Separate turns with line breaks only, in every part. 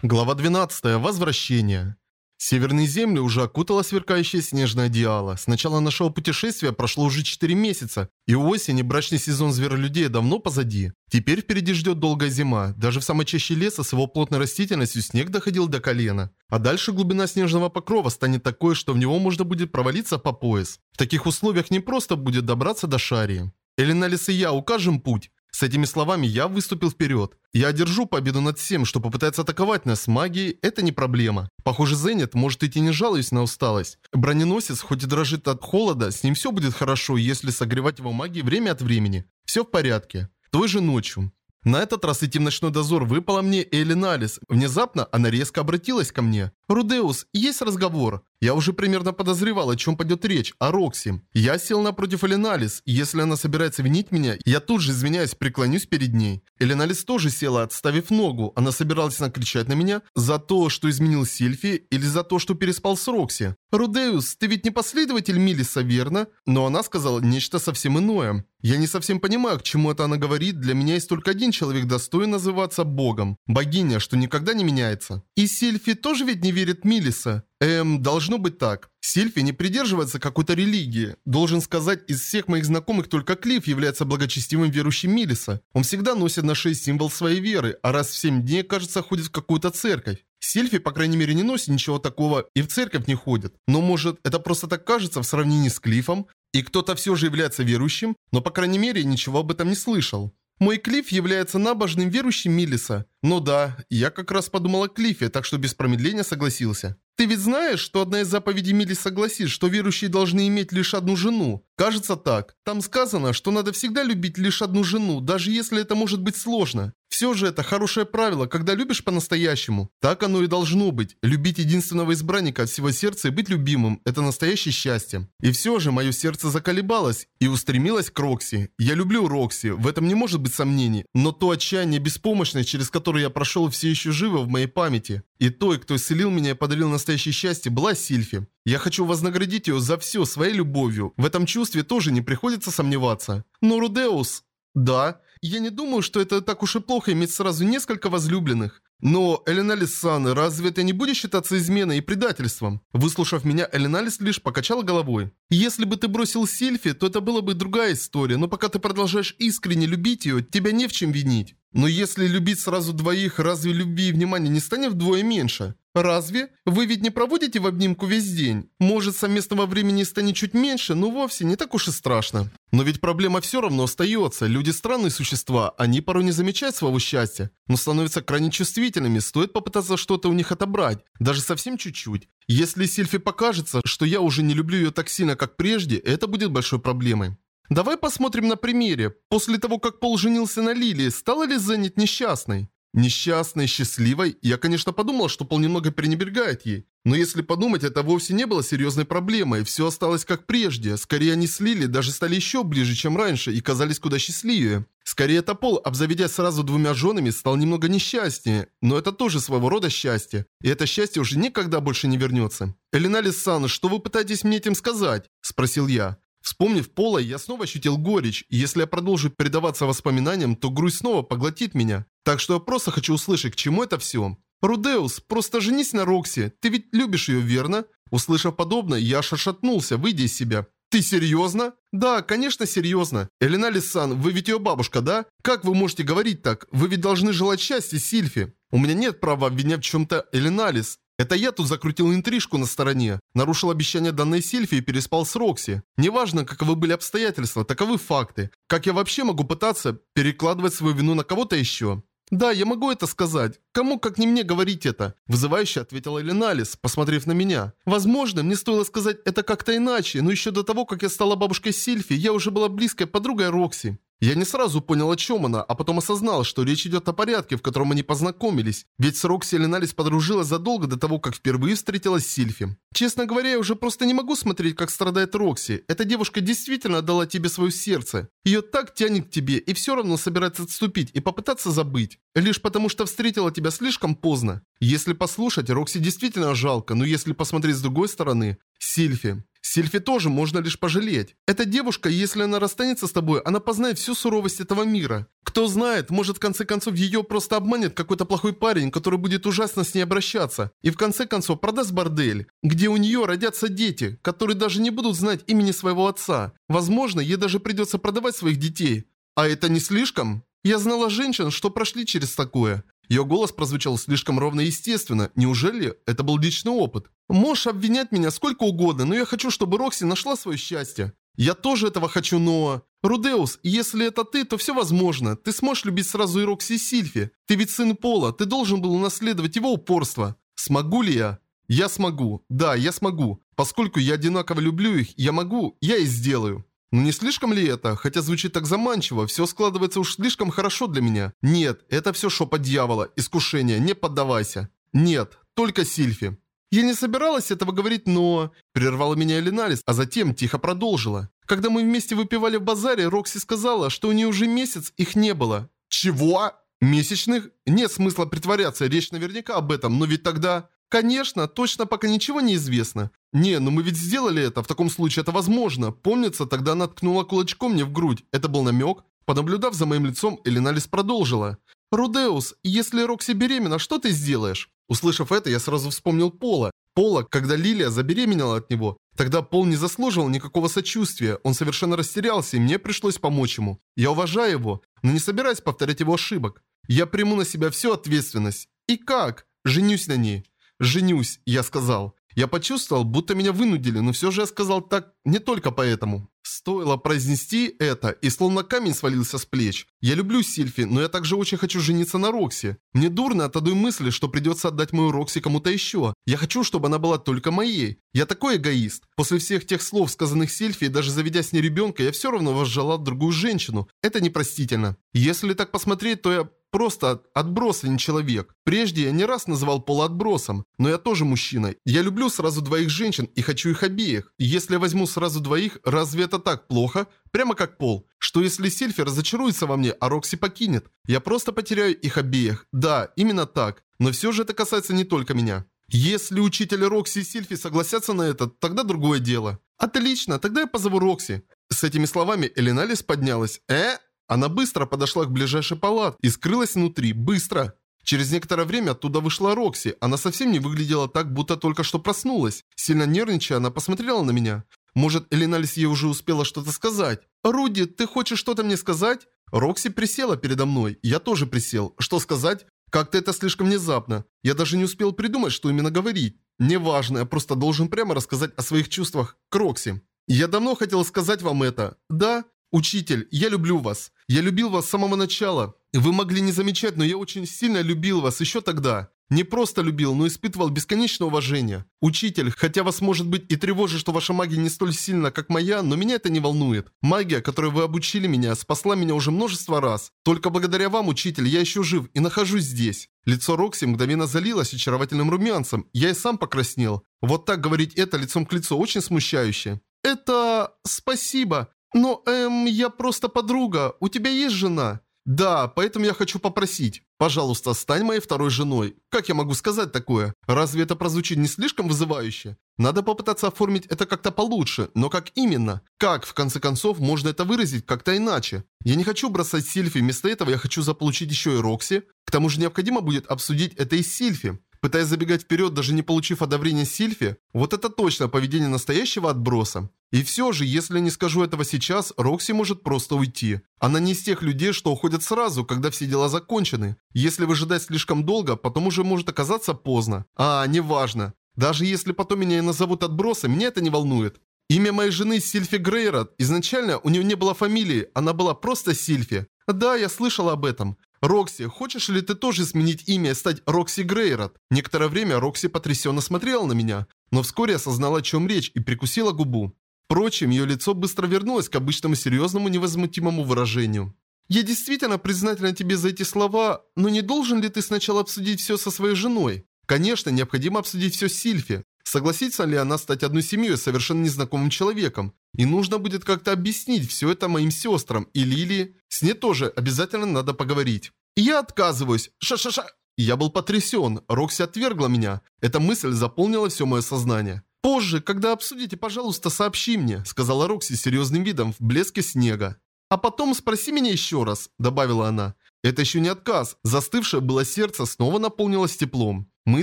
Глава 12. Возвращение. Северные земли уже окутало сверкающее снежное одеяло. С начала нашего путешествия прошло уже 4 месяца, и осень и брачный сезон зверолюдей давно позади. Теперь впереди ждет долгая зима. Даже в самой чаще леса с его плотной растительностью снег доходил до колена. А дальше глубина снежного покрова станет такой, что в него можно будет провалиться по пояс. В таких условиях не просто будет добраться до Шарии. Элиналис и я укажем путь. С этими словами я выступил вперед. Я одержу победу над всем, что попытается атаковать нас магией, это не проблема. Похоже, Зенит может идти не жалуясь на усталость. Броненосец, хоть и дрожит от холода, с ним все будет хорошо, если согревать его магией время от времени. Все в порядке. Той же ночью. На этот раз идти в ночной дозор выпала мне и Эленалис. Внезапно она резко обратилась ко мне. «Рудеус, есть разговор». Я уже примерно подозревал, о чем пойдет речь, о Рокси. Я сел напротив Эленалис, если она собирается винить меня, я тут же, извиняюсь, преклонюсь перед ней. Эленалис тоже села, отставив ногу. Она собиралась накричать на меня за то, что изменил Сильфи, или за то, что переспал с Рокси. «Рудеус, ты ведь не последователь Милиса, верно?» Но она сказала нечто совсем иное. Я не совсем понимаю, к чему это она говорит. Для меня есть только один человек достоин называться Богом. Богиня, что никогда не меняется. И Сильфи тоже ведь не верит в Милиса. Эм, должно быть так. Сильфи не придерживается какой-то религии. Должен сказать, из всех моих знакомых только Клифф является благочестивым верующим Милиса. Он всегда носит на шее символ своей веры, а раз в 7 дней, кажется, ходит в какую-то церковь. Сильфи, по крайней мере, не носит ничего такого и в церковь не ходит. Но может, это просто так кажется в сравнении с Клиффом? И кто-то все же является верующим, но, по крайней мере, ничего об этом не слышал. Мой Клифф является набожным верующим Милиса. Ну да, я как раз подумал о Клиффе, так что без промедления согласился. Ты ведь знаешь, что одна из заповедей Милиса гласит, что верующие должны иметь лишь одну жену? Кажется так. Там сказано, что надо всегда любить лишь одну жену, даже если это может быть сложно. Все же это хорошее правило, когда любишь по-настоящему. Так оно и должно быть. Любить единственного избранника от всего сердца и быть любимым – это настоящее счастье. И все же мое сердце заколебалось и устремилось к Рокси. Я люблю Рокси, в этом не может быть сомнений. Но то отчаяние беспомощность, через которое я прошел, все еще живо в моей памяти. И той, кто исцелил меня и подарил настоящее счастье, была Сильфи. Я хочу вознаградить ее за все своей любовью. В этом чувстве тоже не приходится сомневаться. Но Рудеус... Да, я не думаю, что это так уж и плохо иметь сразу несколько возлюбленных. Но, Эленалис Сан, разве это не будет считаться изменой и предательством? Выслушав меня, Эленалис лишь покачала головой. Если бы ты бросил Сильфи, то это была бы другая история, но пока ты продолжаешь искренне любить ее, тебя не в чем винить. Но если любить сразу двоих, разве любви и внимания не станет вдвое меньше? Разве? Вы ведь не проводите в обнимку весь день? Может, совместного времени станет чуть меньше, но вовсе не так уж и страшно. Но ведь проблема все равно остается. Люди странные существа, они порой не замечают своего счастья, но становятся крайне чувствительными, стоит попытаться что-то у них отобрать, даже совсем чуть-чуть. Если Сильфи покажется, что я уже не люблю ее так сильно, как прежде, это будет большой проблемой. Давай посмотрим на примере. После того, как Пол женился на Лилии, стала ли Зенит несчастной? Несчастной, счастливой, я, конечно, подумал, что Пол немного пренебрегает ей. Но если подумать, это вовсе не было серьезной проблемой, все осталось как прежде. Скорее они с Лили даже стали еще ближе, чем раньше, и казались куда счастливее. Скорее это Пол, обзаведясь сразу двумя женами, стал немного несчастнее. Но это тоже своего рода счастье. И это счастье уже никогда больше не вернется. «Элина Сан, что вы пытаетесь мне этим сказать?» – спросил я. Вспомнив Пола, я снова ощутил горечь, и если я продолжу предаваться воспоминаниям, то грусть снова поглотит меня. Так что я просто хочу услышать, к чему это все. «Рудеус, просто женись на Рокси, ты ведь любишь ее, верно?» Услышав подобное, я аж отшатнулся, выйдя из себя. «Ты серьезно?» «Да, конечно, серьезно. Элина Лисан, вы ведь ее бабушка, да? Как вы можете говорить так? Вы ведь должны желать счастья Сильфи. У меня нет права обвинять в чем-то Элиналис. Это я тут закрутил интрижку на стороне, нарушил обещание данной Сильфи и переспал с Рокси. Неважно, каковы были обстоятельства, таковы факты. Как я вообще могу пытаться перекладывать свою вину на кого-то еще? «Да, я могу это сказать. Кому, как не мне, говорить это?» Вызывающе ответила Элиналис, посмотрев на меня. «Возможно, мне стоило сказать это как-то иначе, но еще до того, как я стала бабушкой Сильфи, я уже была близкой подругой Рокси. Я не сразу понял, о чем она, а потом осознал, что речь идет о порядке, в котором они познакомились. Ведь с Рокси Леналис подружилась задолго до того, как впервые встретилась с Сильфи. Честно говоря, я уже просто не могу смотреть, как страдает Рокси. Эта девушка действительно отдала тебе свое сердце. Ее так тянет к тебе и все равно собирается отступить и попытаться забыть. Лишь потому, что встретила тебя слишком поздно. Если послушать, Рокси действительно жалко, но если посмотреть с другой стороны... Сильфи. Сильфи тоже можно лишь пожалеть. Эта девушка, если она расстанется с тобой, она познает всю суровость этого мира. Кто знает, может в конце концов ее просто обманет какой-то плохой парень, который будет ужасно с ней обращаться. И в конце концов продаст бордель, где у нее родятся дети, которые даже не будут знать имени своего отца. Возможно, ей даже придется продавать своих детей. А это не слишком? Я знала женщин, что прошли через такое. Ее голос прозвучал слишком ровно и естественно. Неужели это был личный опыт? Можешь обвинять меня сколько угодно, но я хочу, чтобы Рокси нашла свое счастье. Я тоже этого хочу, но... Рудеус, если это ты, то все возможно. Ты сможешь любить сразу и Рокси, и Сильфи. Ты ведь сын Пола, ты должен был унаследовать его упорство. Смогу ли я? Я смогу. Да, я смогу. Поскольку я одинаково люблю их, я могу, я и сделаю. Но не слишком ли это? Хотя звучит так заманчиво, все складывается уж слишком хорошо для меня. Нет, это все шепот дьявола, искушение, не поддавайся. Нет, только Сильфи. Я не собиралась этого говорить, но... Прервала меня Элиналис, а затем тихо продолжила. Когда мы вместе выпивали в базаре, Рокси сказала, что у нее уже месяц их не было. Чего? Месячных? Нет смысла притворяться, речь наверняка об этом, но ведь тогда... Конечно, точно пока ничего не известно. Не, ну мы ведь сделали это, в таком случае это возможно. Помнится, тогда она ткнула кулачком мне в грудь. Это был намек? Понаблюдав за моим лицом, Элиналис продолжила. «Рудеус, если Рокси беременна, что ты сделаешь?» Услышав это, я сразу вспомнил Пола. Пола, когда Лилия забеременела от него. Тогда Пол не заслуживал никакого сочувствия, он совершенно растерялся, и мне пришлось помочь ему. Я уважаю его, но не собираюсь повторять его ошибок. Я приму на себя всю ответственность. И как? Женюсь на ней. «Женюсь», я сказал. Я почувствовал, будто меня вынудили, но все же я сказал так не только поэтому. Стоило произнести это, и словно камень свалился с плеч. Я люблю Сильфи, но я также очень хочу жениться на Рокси. Мне дурно от одной мысли, что придется отдать мою Рокси кому-то еще. Я хочу, чтобы она была только моей. Я такой эгоист. После всех тех слов, сказанных Сильфи, и даже заведя с ней ребенка, я все равно возжелал другую женщину. Это непростительно. Если так посмотреть, то я просто отброс, не человек. Прежде я не раз называл Пола отбросом, но я тоже мужчина. Я люблю сразу двоих женщин и хочу их обеих. Если я возьму сразу двоих, разве это так плохо? Прямо как Пол. Что если Сильфи разочаруется во мне, а Рокси покинет? Я просто потеряю их обеих. Да, именно так. Но все же это касается не только меня. Если учитель Рокси и Сильфи согласятся на это, тогда другое дело. Отлично, тогда я позову Рокси. С этими словами Элиналис поднялась. Э? Она быстро подошла к ближайшей палатке и скрылась внутри. Быстро! Через некоторое время оттуда вышла Рокси. Она совсем не выглядела так, будто только что проснулась. Сильно нервничая, она посмотрела на меня. Может, Элиналис ей уже успела что-то сказать? «Руди, ты хочешь что-то мне сказать?» Рокси присела передо мной. Я тоже присел. Что сказать? Как-то это слишком внезапно. Я даже не успел придумать, что именно говорить. Неважно, я просто должен прямо рассказать о своих чувствах к Рокси. Я давно хотел сказать вам это. Да, «Учитель, я люблю вас. Я любил вас с самого начала. Вы могли не замечать, но я очень сильно любил вас еще тогда. Не просто любил, но испытывал бесконечное уважение. Учитель, хотя вас может быть и тревожит, что ваша магия не столь сильна, как моя, но меня это не волнует. Магия, которой вы обучили меня, спасла меня уже множество раз. Только благодаря вам, учитель, я еще жив и нахожусь здесь. Лицо Рокси мгновенно залилось очаровательным румянцем. Я и сам покраснел. Вот так говорить это лицом к лицу очень смущающе. «Это... спасибо. «Но, эм, я просто подруга. У тебя есть жена?» «Да, поэтому я хочу попросить. Пожалуйста, стань моей второй женой. Как я могу сказать такое? Разве это прозвучит не слишком вызывающе? Надо попытаться оформить это как-то получше, но как именно? Как, в конце концов, можно это выразить как-то иначе? Я не хочу бросать Сильфи, вместо этого я хочу заполучить еще и Рокси. К тому же необходимо будет обсудить это и с Сильфи. Пытаясь забегать вперед, даже не получив одобрения Сильфи, вот это точно поведение настоящего отброса. И все же, если не скажу этого сейчас, Рокси может просто уйти. Она не из тех людей, что уходят сразу, когда все дела закончены. Если выжидать слишком долго, потом уже может оказаться поздно. А, неважно. Даже если потом меня и назовут отбросом, меня это не волнует. Имя моей жены Сильфи Грейрот. Изначально у нее не было фамилии, она была просто Сильфи. Да, я слышала об этом. «Рокси, хочешь ли ты тоже сменить имя и стать Рокси Грейрот?» Некоторое время Рокси потрясенно смотрела на меня, но вскоре осознала, о чем речь, и прикусила губу. Впрочем, ее лицо быстро вернулось к обычному серьезному невозмутимому выражению. «Я действительно признательна тебе за эти слова, но не должен ли ты сначала обсудить все со своей женой?» «Конечно, необходимо обсудить все с Сильфи. Согласится ли она стать одной семьей с совершенно незнакомым человеком? И нужно будет как-то объяснить все это моим сестрам и Лилии. С ней тоже обязательно надо поговорить. я отказываюсь. Ша-ша-ша. Я был потрясен. Рокси отвергла меня. Эта мысль заполнила все мое сознание. «Позже, когда обсудите, пожалуйста, сообщи мне», сказала Рокси серьезным видом в блеске снега. «А потом спроси меня еще раз», добавила она. Это еще не отказ. Застывшее было сердце снова наполнилось теплом. Мы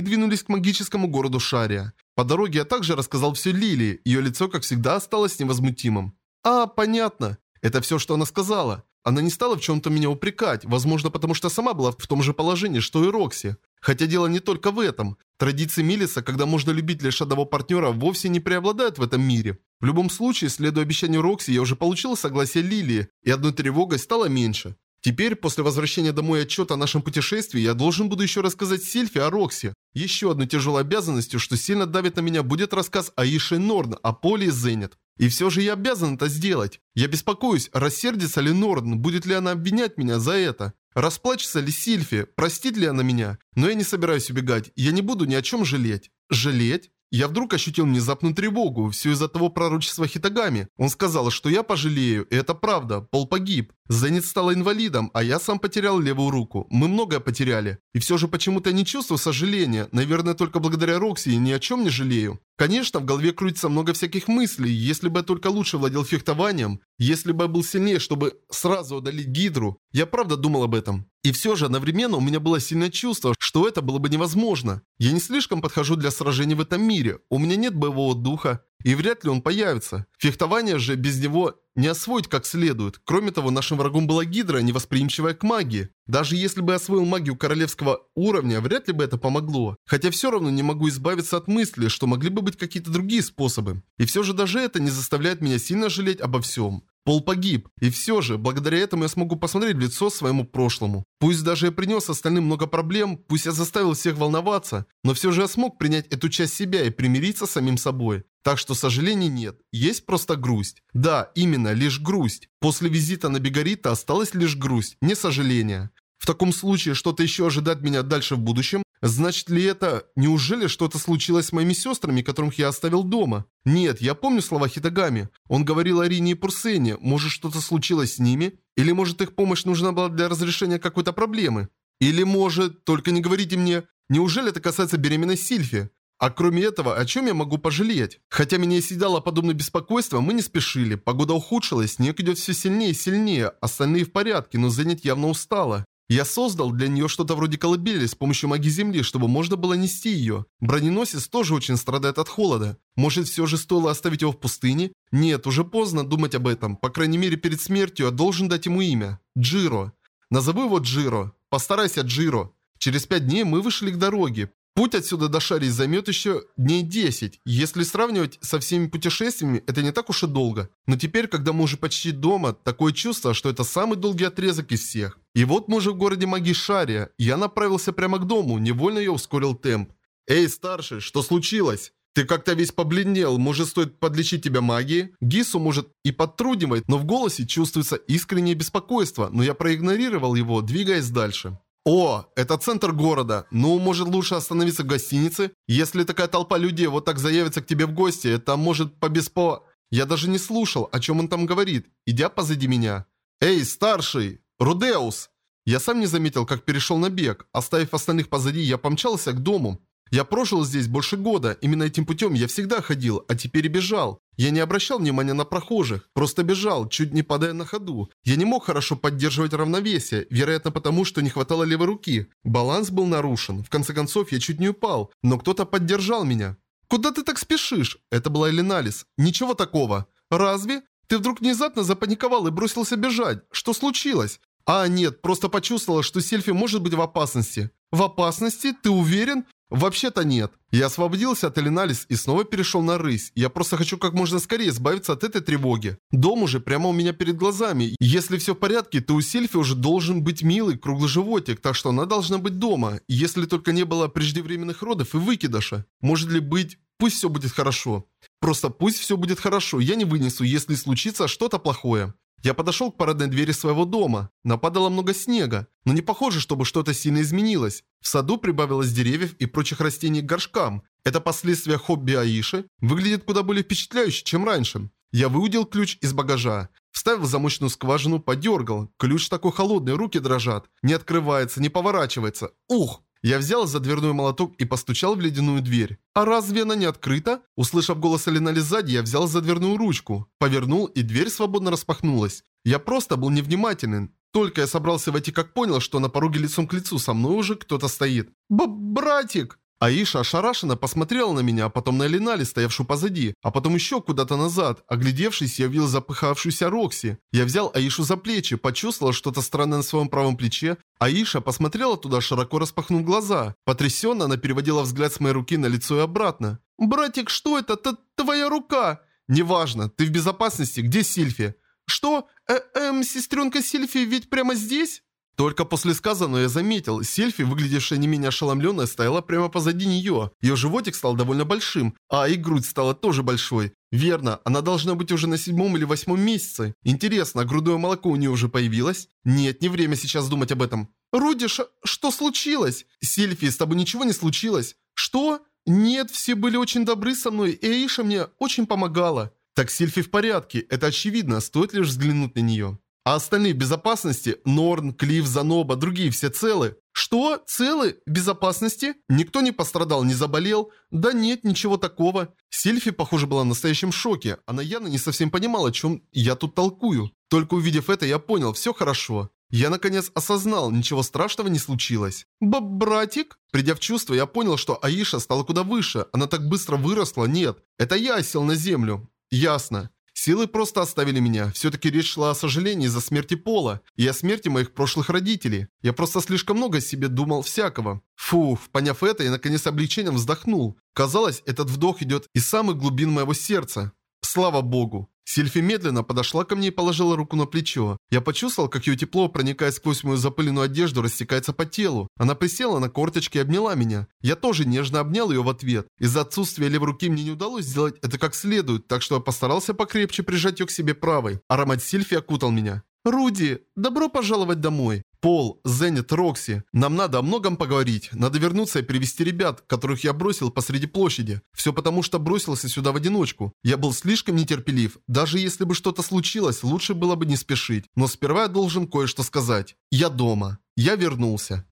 двинулись к магическому городу Шария. По дороге я также рассказал все Лилии. Ее лицо, как всегда, осталось невозмутимым. «А, понятно. Это все, что она сказала. Она не стала в чем-то меня упрекать, возможно, потому что сама была в том же положении, что и Рокси. Хотя дело не только в этом. Традиции Милиса, когда можно любить лишь одного партнера, вовсе не преобладают в этом мире. В любом случае, следуя обещанию Рокси, я уже получил согласие Лилии, и одной тревогой стало меньше. Теперь, после возвращения домой отчета о нашем путешествии, я должен буду еще рассказать Сильфе о Роксе. Еще одной тяжелой обязанностью, что сильно давит на меня, будет рассказ о Ише Норн, о Поле и Зенит. И все же я обязан это сделать. Я беспокоюсь, рассердится ли Норн, будет ли она обвинять меня за это. Расплачется ли Сильфи, простит ли она меня. Но я не собираюсь убегать, я не буду ни о чем жалеть. Жалеть? Я вдруг ощутил внезапную тревогу, все из-за того пророчества Хитагами. Он сказал, что я пожалею, и это правда, Пол погиб. Зенит стал инвалидом, а я сам потерял левую руку. Мы многое потеряли. И все же почему-то не чувствую сожаления. Наверное, только благодаря Рокси я ни о чем не жалею. Конечно, в голове крутится много всяких мыслей. Если бы я только лучше владел фехтованием, если бы я был сильнее, чтобы сразу удалить Гидру, я правда думал об этом. И все же одновременно у меня было сильное чувство, что это было бы невозможно. Я не слишком подхожу для сражений в этом мире. У меня нет боевого духа. И вряд ли он появится. Фехтование же без него не освоить как следует. Кроме того, нашим врагом была Гидра, невосприимчивая к магии. Даже если бы освоил магию королевского уровня, вряд ли бы это помогло. Хотя все равно не могу избавиться от мысли, что могли бы быть какие-то другие способы. И все же даже это не заставляет меня сильно жалеть обо всем. Пол погиб, и все же, благодаря этому я смогу посмотреть в лицо своему прошлому. Пусть даже я принес остальным много проблем, пусть я заставил всех волноваться, но все же я смог принять эту часть себя и примириться с самим собой. Так что сожалений нет, есть просто грусть. Да, именно, лишь грусть. После визита на Бегарита осталась лишь грусть, не сожаление. В таком случае что-то еще ожидает меня дальше в будущем? Значит ли это... Неужели что-то случилось с моими сестрами, которых я оставил дома? Нет, я помню слова Хитагами. Он говорил о Рине и Пурсене. Может что-то случилось с ними? Или может их помощь нужна была для разрешения какой-то проблемы? Или может... Только не говорите мне... Неужели это касается беременной Сильфи? А кроме этого, о чем я могу пожалеть? Хотя меня и съедало подобное беспокойство, мы не спешили. Погода ухудшилась, снег идет все сильнее и сильнее. Остальные в порядке, но Зенит явно устала. Я создал для нее что-то вроде колыбели с помощью магии земли, чтобы можно было нести ее. Броненосец тоже очень страдает от холода. Может, все же стоило оставить его в пустыне? Нет, уже поздно думать об этом. По крайней мере, перед смертью я должен дать ему имя. Джиро. Назову его Джиро. Постарайся, Джиро. Через пять дней мы вышли к дороге. Путь отсюда до Шарии займет еще дней 10. Если сравнивать со всеми путешествиями, это не так уж и долго. Но теперь, когда мы уже почти дома, такое чувство, что это самый долгий отрезок из всех. И вот мы уже в городе магии Шария. Я направился прямо к дому, невольно я ускорил темп. «Эй, старший, что случилось?» «Ты как-то весь побледнел, может стоит подлечить тебя магией?» Гису, может, и подтруднивает, но в голосе чувствуется искреннее беспокойство, но я проигнорировал его, двигаясь дальше. «О, это центр города. Ну, может, лучше остановиться в гостинице? Если такая толпа людей вот так заявится к тебе в гости, это может побеспо...» Я даже не слушал, о чем он там говорит, идя позади меня. «Эй, старший! Рудеус!» Я сам не заметил, как перешел на бег. Оставив остальных позади, я помчался к дому. Я прожил здесь больше года, именно этим путем я всегда ходил, а теперь бежал. Я не обращал внимания на прохожих, просто бежал, чуть не падая на ходу. Я не мог хорошо поддерживать равновесие, вероятно потому, что не хватало левой руки. Баланс был нарушен, в конце концов я чуть не упал, но кто-то поддержал меня. «Куда ты так спешишь?» Это была Эленалис. «Ничего такого». «Разве? Ты вдруг внезапно запаниковал и бросился бежать. Что случилось?» «А, нет, просто почувствовала, что Сельфи может быть в опасности». «В опасности? Ты уверен? Вообще-то нет. Я освободился от Элиналис и снова перешел на рысь. Я просто хочу как можно скорее избавиться от этой тревоги. Дом уже прямо у меня перед глазами. Если все в порядке, то у Сельфи уже должен быть милый круглый животик, так что она должна быть дома. Если только не было преждевременных родов и выкидыша. Может ли быть... Пусть все будет хорошо. Просто пусть все будет хорошо. Я не вынесу, если случится что-то плохое. Я подошел к парадной двери своего дома. Нападало много снега, но не похоже, чтобы что-то сильно изменилось. В саду прибавилось деревьев и прочих растений к горшкам. Это последствия хобби Аиши выглядит куда более впечатляюще, чем раньше. Я выудил ключ из багажа. Вставил в замочную скважину, подергал. Ключ такой холодный, руки дрожат. Не открывается, не поворачивается. Ух! Я взял за дверной молоток и постучал в ледяную дверь. «А разве она не открыта?» Услышав голос Алинали сзади, я взял за дверную ручку. Повернул, и дверь свободно распахнулась. Я просто был невнимателен. Только я собрался войти, как понял, что на пороге лицом к лицу со мной уже кто-то стоит. Б «Братик!» Аиша ошарашенно посмотрела на меня, а потом на Элинали, стоявшую позади, а потом еще куда-то назад. Оглядевшись, я увидел запыхавшуюся Рокси. Я взял Аишу за плечи, почувствовал что-то странное на своем правом плече. Аиша посмотрела туда, широко распахнув глаза. Потрясенно она переводила взгляд с моей руки на лицо и обратно. «Братик, что это? Т Твоя рука!» «Неважно, ты в безопасности, где Сильфи?» «Что? Э эм, сестренка Сильфи ведь прямо здесь?» Только после сказанного я заметил, Сельфи, выглядевшая не менее ошеломленная, стояла прямо позади нее. Ее животик стал довольно большим, а и грудь стала тоже большой. Верно, она должна быть уже на седьмом или восьмом месяце. Интересно, а грудное молоко у нее уже появилось? Нет, не время сейчас думать об этом. Руди, что случилось? Сельфи, с тобой ничего не случилось? Что? Нет, все были очень добры со мной, и Аиша мне очень помогала. Так Сильфи в порядке, это очевидно, стоит лишь взглянуть на нее. А остальные в безопасности? Норн, Клифф, Заноба, другие все целы? Что? Целы? В безопасности? Никто не пострадал, не заболел? Да нет, ничего такого. Сильфи, похоже, была в настоящем шоке. Она явно не совсем понимала, о чем я тут толкую. Только увидев это, я понял, все хорошо. Я наконец осознал, ничего страшного не случилось. Б «Братик?» Придя в чувство, я понял, что Аиша стала куда выше. Она так быстро выросла. Нет, это я сел на землю. Ясно. Силы просто оставили меня. Все-таки речь шла о сожалении за смерти Пола и о смерти моих прошлых родителей. Я просто слишком много о себе думал всякого. Фух, поняв это, я наконец облегчением вздохнул. Казалось, этот вдох идет из самых глубин моего сердца. Слава богу. Сильфи медленно подошла ко мне и положила руку на плечо. Я почувствовал, как ее тепло, проникая сквозь мою запыленную одежду, растекается по телу. Она присела на корточки и обняла меня. Я тоже нежно обнял ее в ответ. Из-за отсутствия левой руки мне не удалось сделать это как следует, так что я постарался покрепче прижать ее к себе правой. Аромат Сильфи окутал меня. «Руди, добро пожаловать домой!» Пол, Зенит, Рокси. Нам надо о многом поговорить. Надо вернуться и привести ребят, которых я бросил посреди площади. Все потому, что бросился сюда в одиночку. Я был слишком нетерпелив. Даже если бы что-то случилось, лучше было бы не спешить. Но сперва я должен кое-что сказать. Я дома. Я вернулся.